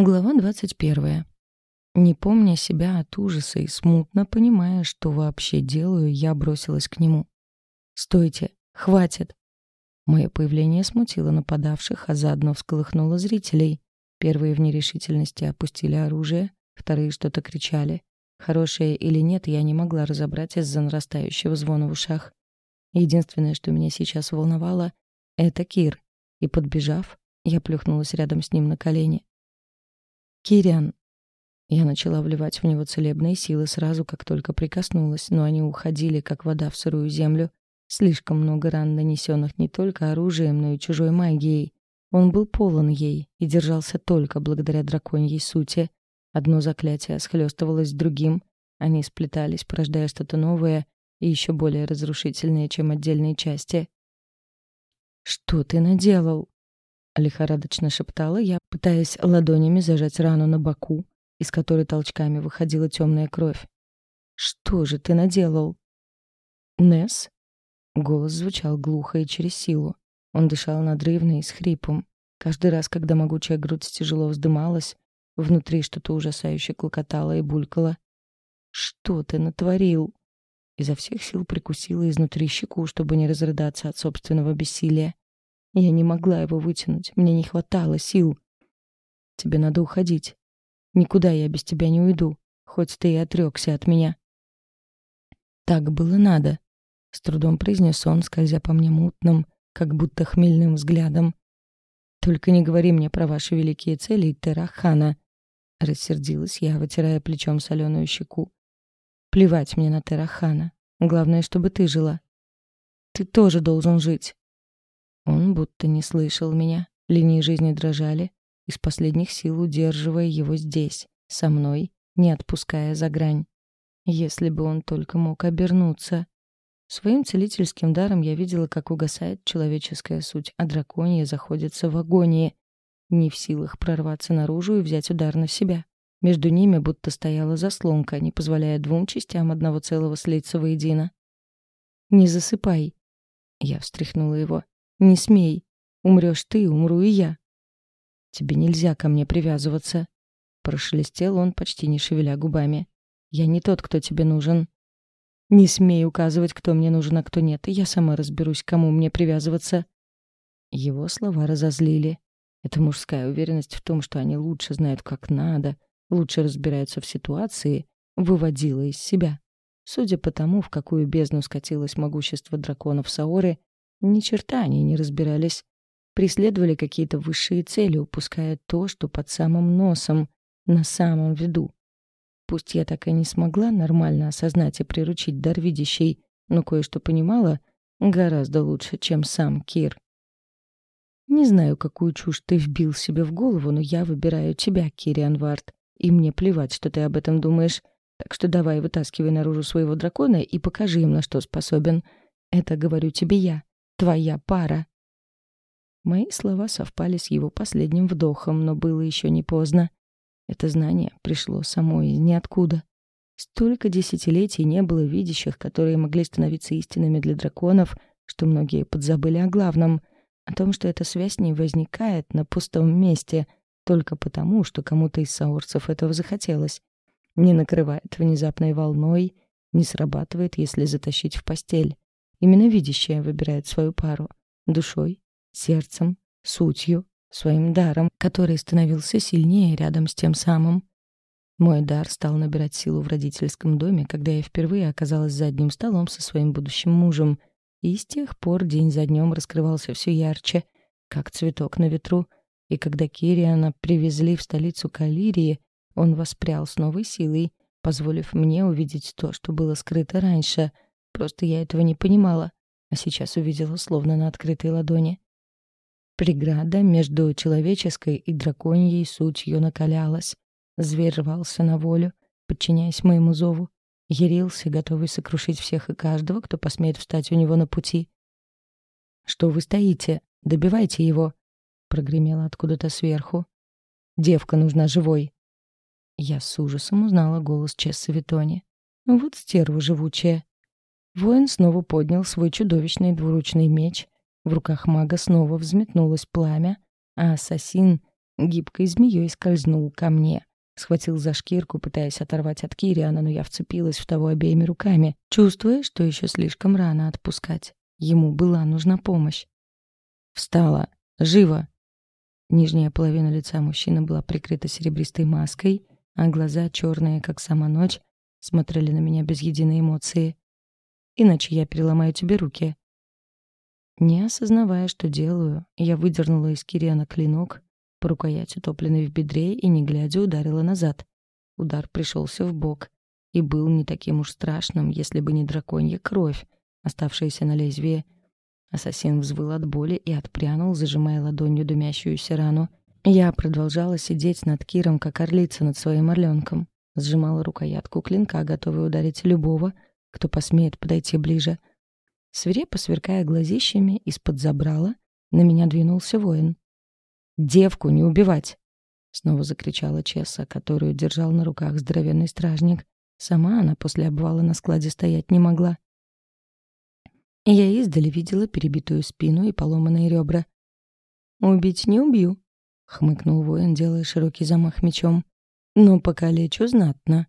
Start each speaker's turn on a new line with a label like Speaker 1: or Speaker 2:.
Speaker 1: Глава 21. Не помня себя от ужаса и смутно понимая, что вообще делаю, я бросилась к нему. «Стойте! Хватит!» Мое появление смутило нападавших, а заодно всколыхнуло зрителей. Первые в нерешительности опустили оружие, вторые что-то кричали. Хорошее или нет, я не могла разобрать из-за нарастающего звона в ушах. Единственное, что меня сейчас волновало, — это Кир. И, подбежав, я плюхнулась рядом с ним на колени. «Кириан». Я начала вливать в него целебные силы сразу, как только прикоснулась, но они уходили, как вода в сырую землю. Слишком много ран, нанесенных не только оружием, но и чужой магией. Он был полон ей и держался только благодаря драконьей сути. Одно заклятие схлестывалось с другим, они сплетались, порождая что-то новое и еще более разрушительное, чем отдельные части. «Что ты наделал?» лихорадочно шептала я, пытаясь ладонями зажать рану на боку, из которой толчками выходила темная кровь. «Что же ты наделал?» «Несс?» Голос звучал глухо и через силу. Он дышал надрывно и с хрипом. Каждый раз, когда могучая грудь тяжело вздымалась, внутри что-то ужасающе клокотало и булькало. «Что ты натворил?» Изо всех сил прикусила изнутри щеку, чтобы не разрыдаться от собственного бессилия. Я не могла его вытянуть, мне не хватало сил. Тебе надо уходить. Никуда я без тебя не уйду, хоть ты и отрекся от меня. Так было надо, — с трудом произнес он, скользя по мне мутным, как будто хмельным взглядом. «Только не говори мне про ваши великие цели, Терахана!» Рассердилась я, вытирая плечом соленую щеку. «Плевать мне на Терахана. Главное, чтобы ты жила. Ты тоже должен жить. Он будто не слышал меня. Линии жизни дрожали, из последних сил удерживая его здесь, со мной, не отпуская за грань. Если бы он только мог обернуться. Своим целительским даром я видела, как угасает человеческая суть, а драконья заходится в агонии, не в силах прорваться наружу и взять удар на себя. Между ними будто стояла заслонка, не позволяя двум частям одного целого слиться воедино. «Не засыпай!» Я встряхнула его. Не смей. Умрешь ты, умру и я. Тебе нельзя ко мне привязываться. Прошелестел он, почти не шевеля губами. Я не тот, кто тебе нужен. Не смей указывать, кто мне нужен, а кто нет. Я сама разберусь, кому мне привязываться. Его слова разозлили. Эта мужская уверенность в том, что они лучше знают, как надо, лучше разбираются в ситуации, выводила из себя. Судя по тому, в какую бездну скатилось могущество драконов Саоры, ни черта они не разбирались. Преследовали какие-то высшие цели, упуская то, что под самым носом, на самом виду. Пусть я так и не смогла нормально осознать и приручить дар видящей, но кое-что понимала гораздо лучше, чем сам Кир. Не знаю, какую чушь ты вбил себе в голову, но я выбираю тебя, Кириан Вард, и мне плевать, что ты об этом думаешь. Так что давай вытаскивай наружу своего дракона и покажи им, на что способен. Это говорю тебе я твоя пара. Мои слова совпали с его последним вдохом, но было еще не поздно. Это знание пришло само из ниоткуда. Столько десятилетий не было видящих, которые могли становиться истинными для драконов, что многие подзабыли о главном, о том, что эта связь не возникает на пустом месте только потому, что кому-то из саурцев этого захотелось. Не накрывает внезапной волной, не срабатывает, если затащить в постель. Именно видящая выбирает свою пару душой, сердцем, сутью, своим даром, который становился сильнее рядом с тем самым. Мой дар стал набирать силу в родительском доме, когда я впервые оказалась за одним столом со своим будущим мужем, и с тех пор день за днем раскрывался все ярче, как цветок на ветру, и когда Кириана привезли в столицу Калирии, он воспрял с новой силой, позволив мне увидеть то, что было скрыто раньше — Просто я этого не понимала, а сейчас увидела словно на открытой ладони. Преграда между человеческой и драконьей сутью накалялась. Зверь рвался на волю, подчиняясь моему зову. Ярился, готовый сокрушить всех и каждого, кто посмеет встать у него на пути. «Что вы стоите? Добивайте его!» — прогремело откуда-то сверху. «Девка нужна живой!» Я с ужасом узнала голос Чесса Витони. Вот стерва живучая. Воин снова поднял свой чудовищный двуручный меч. В руках мага снова взметнулось пламя, а ассасин гибкой змеей скользнул ко мне. Схватил за шкирку, пытаясь оторвать от Кириана, но я вцепилась в того обеими руками, чувствуя, что еще слишком рано отпускать. Ему была нужна помощь. «Встала! Живо!» Нижняя половина лица мужчины была прикрыта серебристой маской, а глаза, черные, как сама ночь, смотрели на меня без единой эмоции. «Иначе я переломаю тебе руки». Не осознавая, что делаю, я выдернула из Кириана клинок, по рукояти утопленной в бедре и, не глядя, ударила назад. Удар пришелся в бок и был не таким уж страшным, если бы не драконья кровь, оставшаяся на лезвии. Ассасин взвыл от боли и отпрянул, зажимая ладонью дымящуюся рану. Я продолжала сидеть над Киром, как орлица над своим орленком. Сжимала рукоятку клинка, готовая ударить любого, кто посмеет подойти ближе. Свирепо сверкая глазищами, из-под забрала, на меня двинулся воин. «Девку не убивать!» Снова закричала Чесса, которую держал на руках здоровенный стражник. Сама она после обвала на складе стоять не могла. Я издали видела перебитую спину и поломанные ребра. «Убить не убью», — хмыкнул воин, делая широкий замах мечом. «Но покалечу знатно».